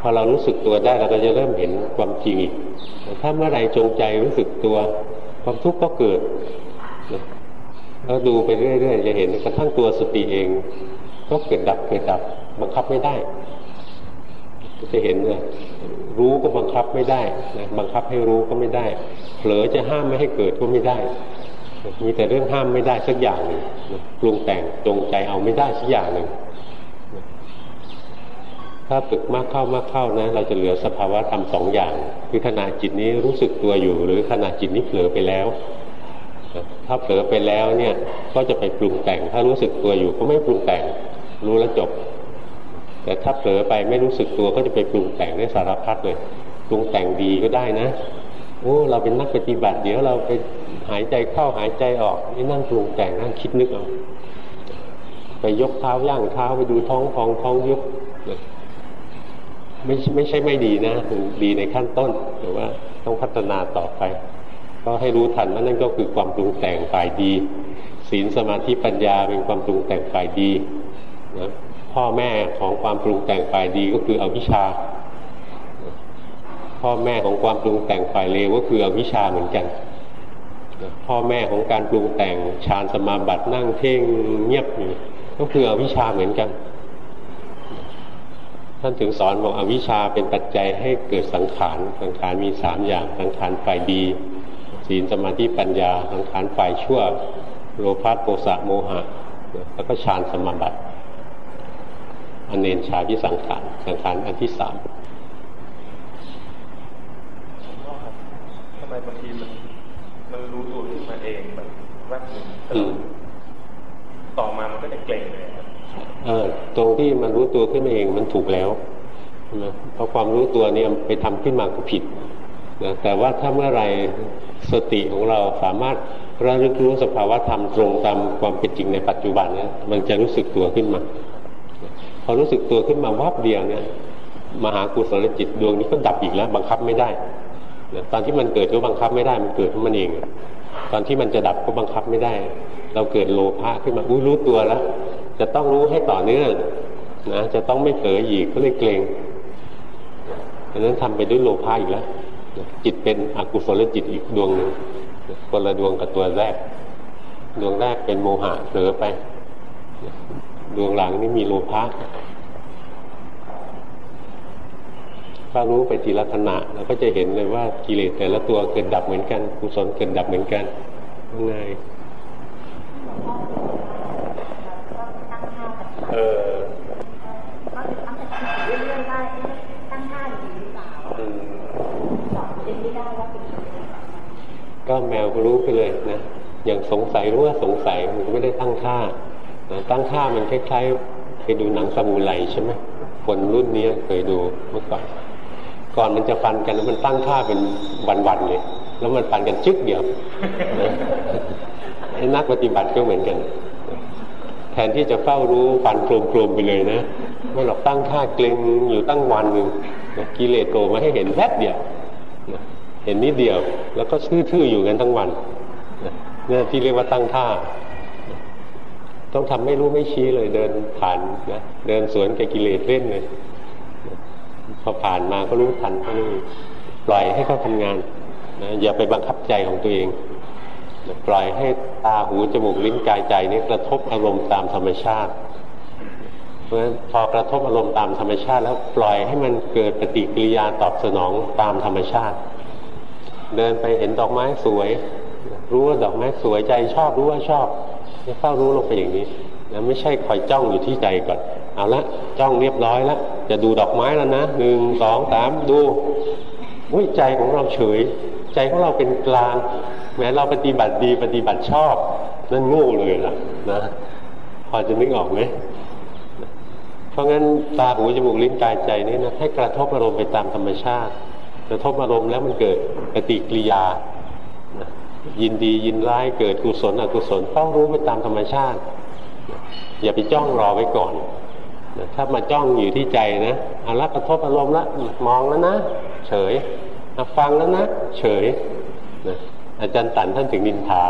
พอเรารู้สึกตัวได้เราก็จะเริ่มเห็นความจริงอีกถ้าเมื่อไรจงใจรู้สึกตัว ความทุกข์ก็เกิดแล้วดูไปเรื่อยๆจะเห็นกระทั่งตัวสติเอง ก็เกิดดับเกิดดับบังคับไม่ได้ จะเห็นเลยรู้ก็บังคับไม่ได้นะบังคับให้รู้ก็ไม่ได้ เผลอจะห้ามไม่ให้เกิดก็ไม่ได้ มีแต่เรื่องห้ามไม่ได้สักอย่างหนึ่งปรุงแต่งจงใจเอาไม่ได้สักอย่างหนึ่งถ้าฝึกมากเข้ามากเข้านะ เราจะเหลือสภาวะธรรมสองอย่าง คือขณะจิตนี้รู้สึกตัวอยู่ หรือขณะจิตนี้เผลอไปแล้วถ้าเผลอไปแล้วเนี่ยก็จะไปปรุงแต่ง ถ้ารู้สึกตัวอยู่ก็ไม่ปรุงแต่ง รู้แล้วจบ แต่ถ้าเผลอไปไม่รู้สึกตัวก็จะไปปรุงแต่งได้สารพัดเลยปรุงแต่งดีก็ได้นะโอ้เราเป็นนักปฏิบัติ เดี๋ยวเราไปหายใจเข้าหายใจออกนี่นั่งปรุงแต่งนั่งคิดนึกเอาไปยกเท้าย่างเท้าไปดูท้องฟองท้องยุบไม่ไม่ใช่ไม่ดีนะดีในขั้นต้นแต่ว่าต้องพัฒนาต่อไป ก็ให้รู้ทันว่านั่นก็คือความปรุงแต่งฝ่ายดี ศีลสมาธิปัญญาเป็นความปรุงแต่งฝ่ายดีนะ พ่อแม่ของความปรุงแต่งฝ่ายดีก็คืออวิชชา พ่อแม่ของความปรุงแต่งฝ่ายเลวก็คืออวิชชาเหมือนกันพ่อแม่ของการปรุงแต่งฌานสมาบัตินั่งเพ่งเงียบอยู่ก็คืออวิชชาเหมือนกัน ท่านถึงสอนบอกอวิชชาเป็นปัจจัยให้เกิดสังขารสังขารมีสามอย่างสังขารฝ่ายดี ศีลสมาธิปัญญาสังขารฝ่ายชั่ว โลภะโทสะโมหะ แล้วก็ฌานสมาบัติ อันเนนชาพิสังขารสังขารอันที่สามทำไมบางทีมันมันรู้ตัวขึ้นมาเองแบบแวบหนึ่งต่อมามันก็จะเกร็งเลยเออตรงที่มันรู้ตัวขึ้นมาเองมันถูกแล้วนะเพราะความรู้ตัวนี้ไปทำขึ้นมาก็ผิดนะแต่ว่าถ้าเมื่อไรสติของเราสามารถระลึกรู้สภาวะธรรมตรงตามความเป็นจริงในปัจจุบันเนี่ยมันจะรู้สึกตัวขึ้นมา พอรู้สึกตัวขึ้นมาวับเดียวเนี่ยมหากุศลจิตดวงนี้ก็ดับอีกแล้ว บังคับไม่ได้ตอนที่มันเกิดก็บังคับไม่ได้มันเกิดขึ้นมันเอง ตอนที่มันจะดับก็บังคับไม่ได้ เราเกิดโลภะขึ้นมาอุ้ยรู้ตัวแล้ว จะต้องรู้ให้ต่อเนื่องนะจะต้องไม่เผลออีกก็เลยเกรงดังนั้นทำไปด้วยโลภะอีกแล้วจิตเป็นอกุศลจิตอีกดวงหนึ่งคนละดวงกับตัวแรก ดวงแรกเป็นโมหะเผลอไป ดวงหลังนี่มีโลภะถ้ารู้ไปทีละขณะเราก็จะเห็นเลยว่ากิเลสแต่ละตัวเกิดดับเหมือนกันกุศลเกิดดับเหมือนกันง่ายเออก็คือตั้งแต่คิดเรื่อยๆว่าตั้งท่าอยู่หรือเปล่าสอนเองไม่ได้ว่าเป็นก็แมวรู้ไปเลยนะ อย่างสงสัยรู้ว่าสงสัยมันไม่ได้ตั้งค่านะ ตั้งค่ามันคล้ายๆเคยดูหนังซามูไรใช่ไหมคนรุ่นนี้เคยดูเมื่อก่อน ก่อนมันจะฟันกันแล้วมันตั้งค่าเป็นวันๆเลย แล้วมันฟันกันจึ๊กเดียวไอ้นักปฏิบัติก็เหมือนกัน แทนที่จะเฝ้ารู้ฟันโครมๆไปเลยนะไม่หรอกตั้งค่าเกรงอยู่ตั้งวันหนึ่งกิเลสโผล่มาให้เห็นแวบเดียวเห็นนิดเดียว แล้วก็ทื่อๆอยู่กันทั้งวันนี่ที่เรียกว่าตั้งท่า ต้องทำไม่รู้ไม่ชี้เลยเดินผ่านนะเดินสวนกับกิเลสเล่นเลยพอผ่านมาก็รู้ทันเขาเลยปล่อยให้เขาทำงานนะอย่าไปบังคับใจของตัวเองนะปล่อยให้ตาหูจมูกลิ้นกายใจนี้กระทบอารมณ์ตามธรรมชาติ เพราะฉะนั้นพอกระทบอารมณ์ตามธรรมชาติ แล้วปล่อยให้มันเกิดปฏิกิริยาตอบสนองตามธรรมชาติ เดินไปเห็นดอกไม้สวย รู้ว่าดอกไม้สวยใจชอบรู้ว่าชอบ เฝ้ารู้ลงไปอย่างนี้นะไม่ใช่คอยจ้องอยู่ที่ใจก่อน เอาละจ้องเรียบร้อยแล้วจะดูดอกไม้แล้วนะหนึ่งสองสามดูอุ้ยใจของเราเฉย ใจของเราเป็นกลาง แม้เราปฏิบัติดีปฏิบัติชอบ นั่นโง่เลยล่ะนะพอจะนึกออกไหมเพราะงั้นตาหูจมูกลิ้นกายใจนี้นะให้กระทบอารมณ์ไปตามธรรมชาติ กระทบอารมณ์แล้วมันเกิดปฏิกิริยา ยินดียินร้ายเกิดกุศลอกุศลต้องรู้ไปตามธรรมชาติ อย่าไปจ้องรอไว้ก่อนถ้ามาจ้องอยู่ที่ใจนะอาละกระทบอารมณ์ละมองแล้วนะเฉยฟังแล้วนะเฉยนะอาจารย์ตันท่านถึงนินทา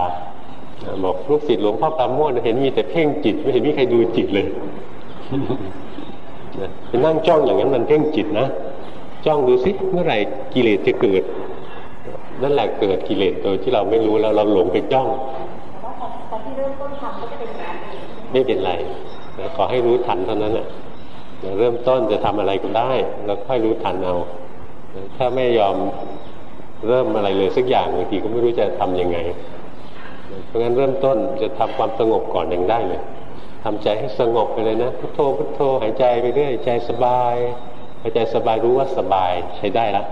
บอกลูกศิษย์หลวงพ่อปราโมทเห็นมีแต่เพ่งจิต ไม่เห็นมีใครดูจิตเลยไปนั่งจ้องอย่างนั้นมันเพ่งจิตนะจ้องดูสิเมื่อไหร่กิเลสจะเกิด นั่นแหละเกิดกิเลสโดยที่เราไม่รู้แล้วเราหลงไปจ้องตอนที่เริ่มต้นทำก็เป็นแบบไม่เป็นไรขอให้รู้ทันเท่านั้นแหละเริ่มต้นจะทำอะไรก็ได้ แล้วค่อยรู้ทันเอา ถ้าไม่ยอมเริ่มอะไรเลยสักอย่างบางทีก็ไม่รู้จะทํำยังไง เพราะงั้นเริ่มต้นจะทำความสงบก่อนยังได้เลยทำใจให้สงบไปเลยนะพุทโธพุทโธหายใจไปเรื่อยใจสบายหายใจสบายรู้ว่าสบายใช้ได้ล้ว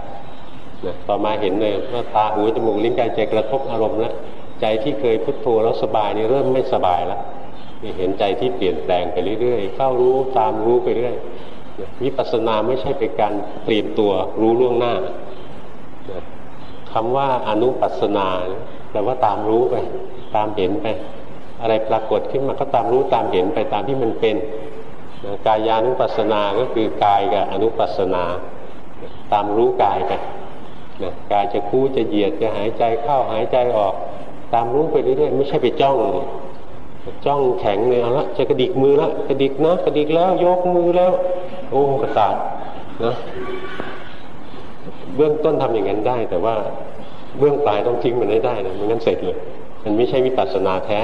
นะต่อมาเห็นเลยว่าตาหูจมูกลิ้นกายใจกระทบอารมณ์แล้วใจที่เคยพุทโธแล้วสบายนี่เริ่มไม่สบายแล้วนี่เห็นใจที่เปลี่ยนแปลงไปเรื่อยๆเข้ารู้ตามรู้ไปเรื่อยวิปัสสนาไม่ใช่เป็นการเตรียมตัวรู้ล่วงหน้าคำว่าอนุปัสนาแปลว่าตามรู้ไป ตามเห็นไป อะไรปรากฏขึ้นมาก็ตามรู้ตามเห็นไปตามที่มันเป็นกายานุปัสสนาก็คือกายกับอนุปัสสนา ตามรู้กายไป นะกายจะคู่จะเหยียดจะหายใจเข้าหายใจออก ตามรู้ไปเรื่อยๆไม่ใช่ไปจ้องจ้องแข็งเลยเอาละจะกระดิกมือละกระดิกนะกระดิกแล้วยกมือแล้ว โอ้กระตาดนะเบื้องต้นทำอย่างนั้นได้ แต่ว่าเบื้องปลายต้องทิ้งมันได้ได้นะมันงั้นเสร็จเลย มันไม่ใช่วิปัสสนาแท้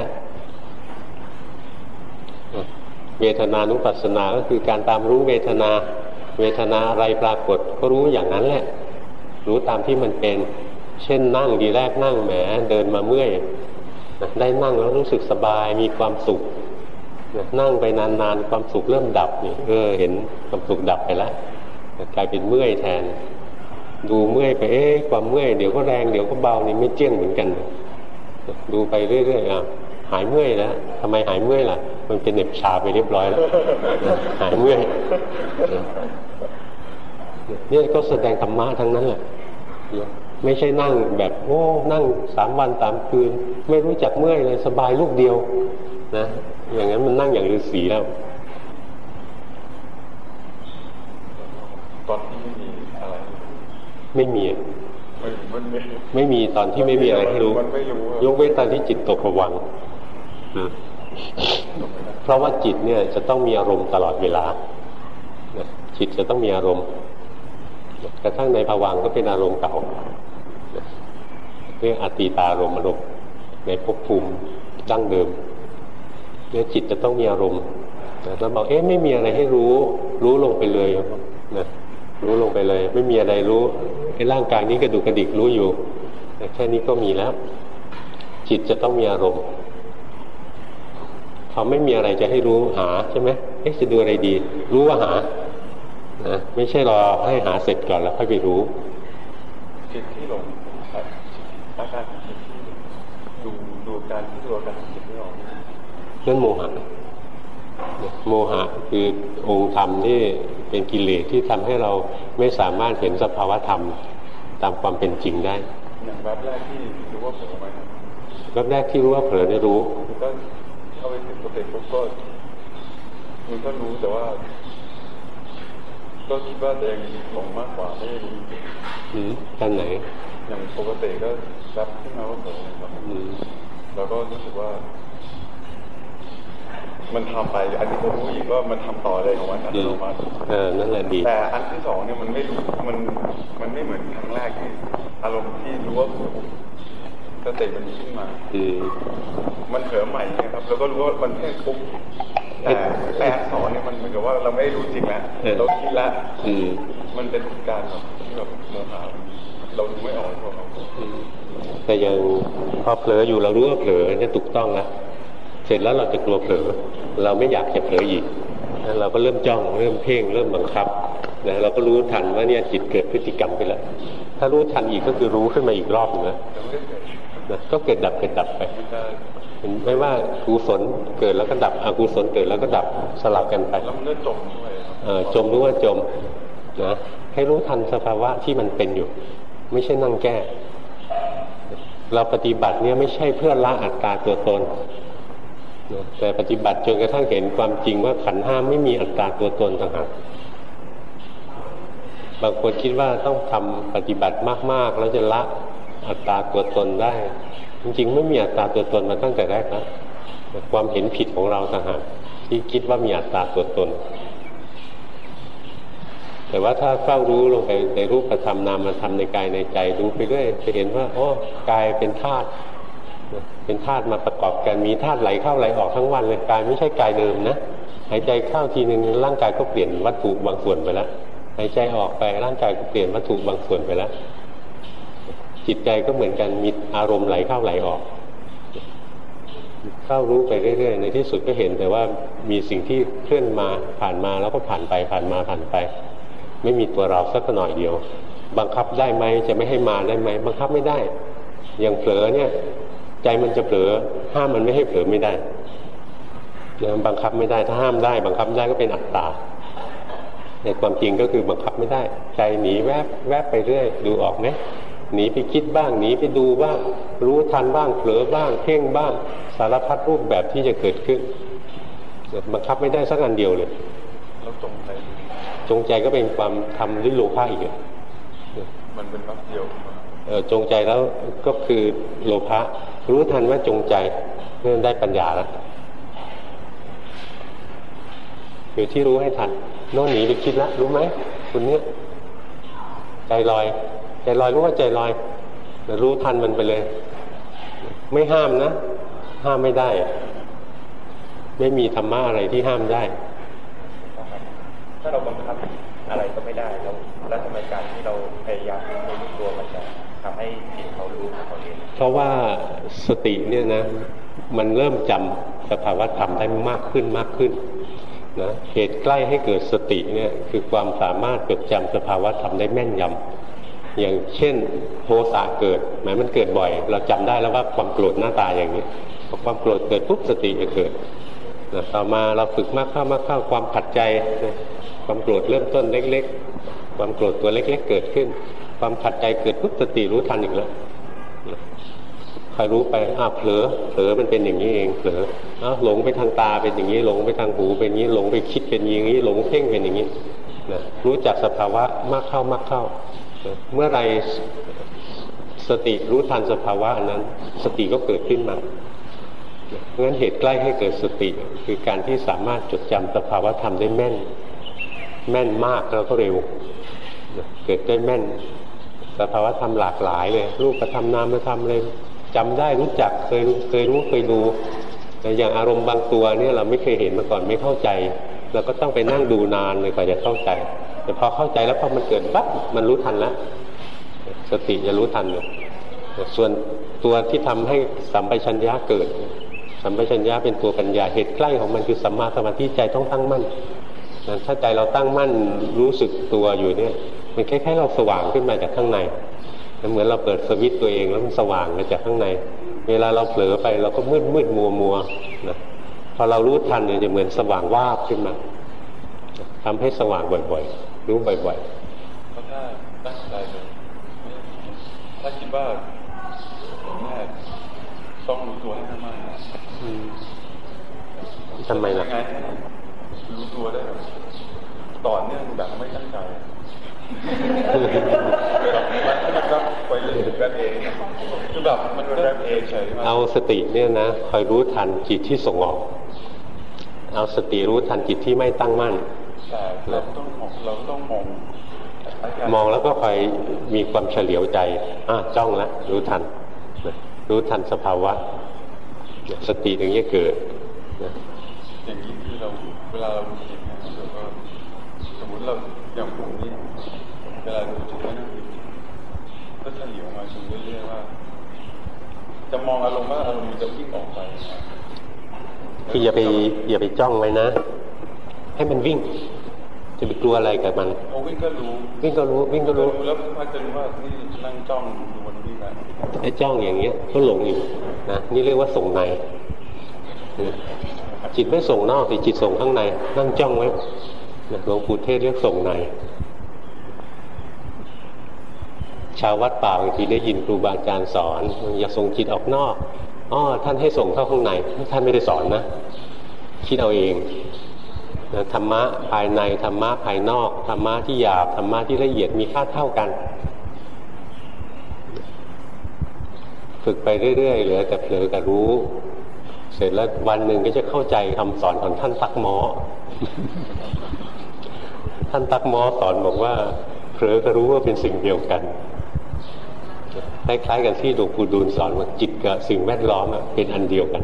เวทนานุปัสสนาก็คือการตามรู้เวทนา เวทนาอะไรปรากฏ ก็รู้อย่างนั้นแหละ รู้ตามที่มันเป็น เช่นนั่งดีแรกนั่งแหมเดินมาเมื่อยได้นั่งแล้วรู้สึกสบายมีความสุขนั่งไปนานๆความสุขเริ่มดับนี่เออเห็นความสุขดับไปแล้วกลายเป็นเมื่อยแทน ดูเมื่อยไปเอ๊ะความเมื่อยเดี๋ยวก็แรงเดี๋ยวก็เบานี่ไม่เจี้ยงเหมือนกันดูไปเรื่อยๆอะหายเมื่อยแล้วทำไมหายเมื่อยล่ะ มันเป็นเน็บชาไปเรียบร้อยแล้ว หายเมื่อย เนี่ยก็แสดงธรรมะทั้งนั้นแหละไม่ใช่นั่งแบบโอ้นั่งสามวันสามคืน ไม่รู้จักเมื่อยเลยสบายลูกเดียว นะ อย่างนั้นมันนั่งอย่างฤาษีแล้วตอนที่ไม่มีอะไร ไม่มีไม่มีตอนที่ไม่มีอะไรให้รู้ ยกเว้นตอนที่จิตตกผวังนะเพราะว่าจิตเนี่ยจะต้องมีอารมณ์ตลอดเวลาจิตจะต้องมีอารมณ์ กระทั่งในภวังก็เป็นอารมณ์เก่าเรื่องอติตารมณ์อารมณ์ในภพภูมิดั้งเดิมเนี่ยจิตจะต้องมีอารมณ์แล้วบอกเอ๊ะไม่มีอะไรให้รู้ รู้ลงไปเลยนะรู้ลงไปเลย ไม่มีอะไรรู้ไอ้ร่างกายนี้กระดูกกระดิกรู้อยู่แต่แค่นี้ก็มีแล้ว จิตจะต้องมีอารมณ์พอไม่มีอะไรจะให้รู้หาใช่ไหมเอ๊ะจะดูอะไรดี รู้ว่าหา นะไม่ใช่รอให้หาเสร็จก่อนแล้วค่อยไปรู้จิตที่หลงอาการของจิตที่ดูดูการที่ดูอาการของจิตไม่ออกนั่นโมหะโมหะคือองค์ธรรมที่เป็นกิเลสที่ทำให้เราไม่สามารถเห็นสภาวธรรมตามความเป็นจริงได้อย่างแวบแรกที่รู้ว่าเผลอไหมครับแวบแรกที่รู้ว่าเผลอได้รู้มันก็เข้าไปถึงสติปุ๊บก็มันก็รู้แต่ว่า ก็คิดว่าตัวเองหลงมากกว่าไม่ได้รู้จริงอืมตอนไหน อย่างปกติก็รับขึ้นมาว่าเผลอนะครับอืมแล้วก็รู้สึกว่า มันทำไป อันนี้ก็รู้อีกว่ามันทำต่อเลยของมันอัตอืโนมมัติเออนั่นแหละดีแต่อันที่สองเนี่ยมันไม่รู้มันมันไม่เหมือนครั้งแรกที่อารมณ์ที่รู้ว่าเผลอสติมันขึ้นมา อืมมันเผลอใหม่นะครับ แล้วก็รู้ว่ามันแค่ปุ๊บ แต่แปลสอนเนี่ยมันเหมือนกับว่าเราไม่ได้รู้จริงแล้วเราคิดแล้วอืมมันเป็นการแบบที่แบบโมหะเราดูไม่ออกพวกเราอืมแต่ยังพอเผลออยู่เรารู้ว่าเผลอเนี่ยถูกต้องแล้วเสร็จแล้วเราจะกลัวเผลอ เราไม่อยากจะเผลออีกนะเราก็เริ่มจ้องเริ่มเพ่งเริ่มบังคับนะเราก็รู้ทันว่าเนี่ยจิตเกิดพฤติกรรมไปแล้วถ้ารู้ทันอีกก็คือรู้ขึ้นมาอีกรอบหนึงนะแต่ไม่ได้เกิดนะก็เกิดดับเกิดดับไปมันจะเห็น ไม่ว่ากุศลเกิดแล้วก็ดับอกุศลเกิดแล้วก็ดับสลับกันไปแล้วมันก็จมด้วยครับเอ่อจมรู้ว่าจมนะให้รู้ทันสภาวะที่มันเป็นอยู่ ไม่ใช่นั่งแก้ เราปฏิบัติเนี่ยไม่ใช่เพื่อละอัตตาตัวตนนะแต่ปฏิบัติจนกระทั่งเห็นความจริงว่าขันธ์ห้าไม่มีอัตตาตัวตนต่างหากบางคนคิดว่าต้องทำปฏิบัติมากๆ แล้วจะละอัตตาตัวตนได้ จริงๆไม่มีอัตตาตัวตนมาตั้งแต่แรกนะความเห็นผิดของเราต่างหากที่คิดว่ามีอัตตาตัวตน แต่ว่าถ้าเฝ้ารู้ลงไปในรูปธรรมนามธรรมในกายในใจดูไปเรื่อยจะเห็นว่าโอ้กายเป็นธาตุเป็นธาตุมาประกอบกันมีธาตุไหลเข้าไหลออกทั้งวันเลยกายไม่ใช่กายเดิมนะหายใจเข้าทีหนึ่งร่างกายก็เปลี่ยนวัตถุบางส่วนไปแล้วหายใจออกไปร่างกายก็เปลี่ยนวัตถุบางส่วนไปแล้ว จิตใจก็เหมือนกันมีอารมณ์ไหลเข้าไหลออกเข้ารู้ไปเรื่อยๆ ในที่สุดก็เห็นแต่ว่ามีสิ่งที่เคลื่อนมาผ่านมาแล้วก็ผ่านไปผ่านมาผ่านไป ไม่มีตัวเราสักหน่อยเดียว บังคับได้ไหมจะไม่ให้มาได้ไหมบังคับไม่ได้อย่างเผลอเนี่ย ใจมันจะเผลอห้ามมันไม่ให้เผลอไม่ได้นะบังคับไม่ได้ถ้าห้ามได้ บังคับได้ก็เป็นอัตตาในความจริงก็คือบังคับไม่ได้ ใจหนีแวบแวบไปเรื่อย ดูออกไหม หนีไปคิดบ้างหนีไปดูบ้าง รู้ทันบ้างเผลอบ้าง เพ่งบ้าง สารพัดรูปแบบที่จะเกิดขึ้นบังคับไม่ได้สักอันเดียวเลยแล้วจมใจจงใจก็เป็นความทำด้วยโลภะอีกอะมันเป็นวักเดียวขึ้นมาเออจงใจแล้วก็คือโลภะรู้ทันว่าจงใจเพื่อได้ปัญญาแล้วอยู่ที่รู้ให้ทันโน่นหนีไปคิดแล้วรู้ไหมคุณเนี้ยใจลอย ใจลอยรู้ว่าใจลอยแต่รู้ทันมันไปเลย ไม่ห้ามนะ ห้ามไม่ได้อะไม่มีธรรมะอะไรที่ห้ามได้ ถ้าเราบังคับอะไรก็ไม่ได้แล้วแล้วทำไมการที่เราพยายามรู้รู้ตัวมันจะทำให้จิตเขารู้เขาเองเพราะว่าสติเนี่ยนะ มันเริ่มจำสภาวะธรรมได้มากขึ้นมากขึ้นนะเหตุใกล้ให้เกิดสติเนี่ยคือความสามารถจดจำสภาวะธรรมได้แม่นยำ อย่างเช่นโทสะเกิดหมายมันเกิดบ่อย เราจำได้แล้วว่าความโกรธหน้าตาอย่างนี้พอความโกรธเกิดปุ๊บสติจะเกิดนะต่อมาเราฝึกมากเข้ามากเข้าความขัดใจ ความโกรธเริ่มต้นเล็ก ๆ ความโกรธตัวเล็ก ๆ เกิดขึ้น ความขัดใจเกิดปุ๊บสติรู้ทันอีกแล้วคอยรู้ไปอ้าวเผลอเผลอมันเป็นอย่างนี้เองเผลออ้าวหลงไปทางตาเป็นอย่างนี้หลงไปทางหูเป็นอย่างนี้หลงไปคิดเป็นอย่างนี้หลงเพ่งเป็นอย่างนี้นะรู้จักสภาวะมากเข้ามากเข้า เมื่อไรสติรู้ทันสภาวะอันนั้น สติก็เกิดขึ้นมาเพราะฉะนั้นเหตุใกล้ให้เกิดสติ คือการที่สามารถจดจำสภาวะธรรมได้แม่น แม่นมากแล้วก็เร็ว เกิดได้แม่น สภาวะธรรมหลากหลายเลยรูปธรรมนามธรรมเลยจำได้รู้จักเคยเคยรู้เคยดูแต่อย่างอารมณ์บางตัวเนี่ยเราไม่เคยเห็นมาก่อนไม่เข้าใจเราก็ต้องไปนั่งดูนานเลยกว่าจะเข้าใจ แต่พอเข้าใจแล้วพอมันเกิดปั๊บมันรู้ทันแล้วสติจะรู้ทันเลยส่วนตัวที่ทำให้สัมปชัญญะเกิด สัมปชัญญะเป็นตัวปัญญาเหตุใกล้ของมันคือสัมมาสมาธิใจต้องตั้งมั่นนะถ้าใจเราตั้งมั่นรู้สึกตัวอยู่เนี่ย มันคล้ายๆเราสว่างขึ้นมาจากข้างในเหมือนเราเปิดสวิตตัวเองแล้วมันสว่างมาจากข้างใน เวลาเราเผลอไปเราก็มืดมืดมัวมัวนะพอเรารู้ทันเนี่ยจะเหมือนสว่างวาบขึ้นมาทำให้สว่างบ่อยๆ รู้บ่อยๆเพราะถ้าตั้งใจเลยถ้าคิดว่าแม่ต้องรู้ตัวให้มากทำไมล่ะรู้ตัวได้ต่อเนื่องแบบไม่ตั้งใจแบบไปเรื่อยๆกันเองคือแบบมันก็ได้เองเฉยเอาสติเนี่ยนะคอยรู้ทันจิตที่ส่งออก เอาสติรู้ทันจิตที่ไม่ตั้งมั่น แต่เราต้องเราต้องมองมองแล้วก็คอยมีความเฉลียวใจอะจ้องแล้วรู้ทันรู้ทันสภาวะ สติอย่างนี้เกิดอย่างนี้คือเราเวลาเราจิตนะเราก็สมมติเราอย่างกลุ่มนี้เวลาดูจิตนั่งก็เฉลียวมาดูเรื่อยๆว่า จะมองอารมณ์ว่าอารมณ์มันจะวิ่งออกไปคืออย่าไปอย่าไปจ้องไว้นะ ให้มันวิ่ง จะไปกลัวอะไรกับมันวิ่งก็รู้วิ่งก็รู้วิ่งก็รู้แล้วพักจะรู้ว่านี่นั่งจ้องดูมันวิ่งนะไอ้จ้องอย่างเงี้ยก็หลงอยู่นะนี่เรียกว่าส่งในจิตไม่ส่งนอกแต่จิตส่งข้างใน นั่งจ้องไว้หลวงปู่เทศเรียกส่งในชาววัดป่าบางทีได้ยินครูบาอาจารย์สอนอย่าส่งจิตออกนอกอ๋อท่านให้ส่งเข้าข้างใน ท่านไม่ได้สอนนะ คิดเอาเอง ธรรมะภายในธรรมะภายนอกธรรมะที่หยาบธรรมะที่ละเอียดมีค่าเท่ากัน ฝึกไปเรื่อยๆเหลือแต่เผลอกับรู้ เสร็จแล้ววันหนึ่งก็จะเข้าใจคำสอนของท่านตักหมอ ท่านตักหมอสอนบอกว่าเผลอก็รู้ว่าเป็นสิ่งเดียวกันคล้ายๆกันที่หลวงปู่ดูลสอนว่าจิตกับสิ่งแวดล้อมเป็นอันเดียวกัน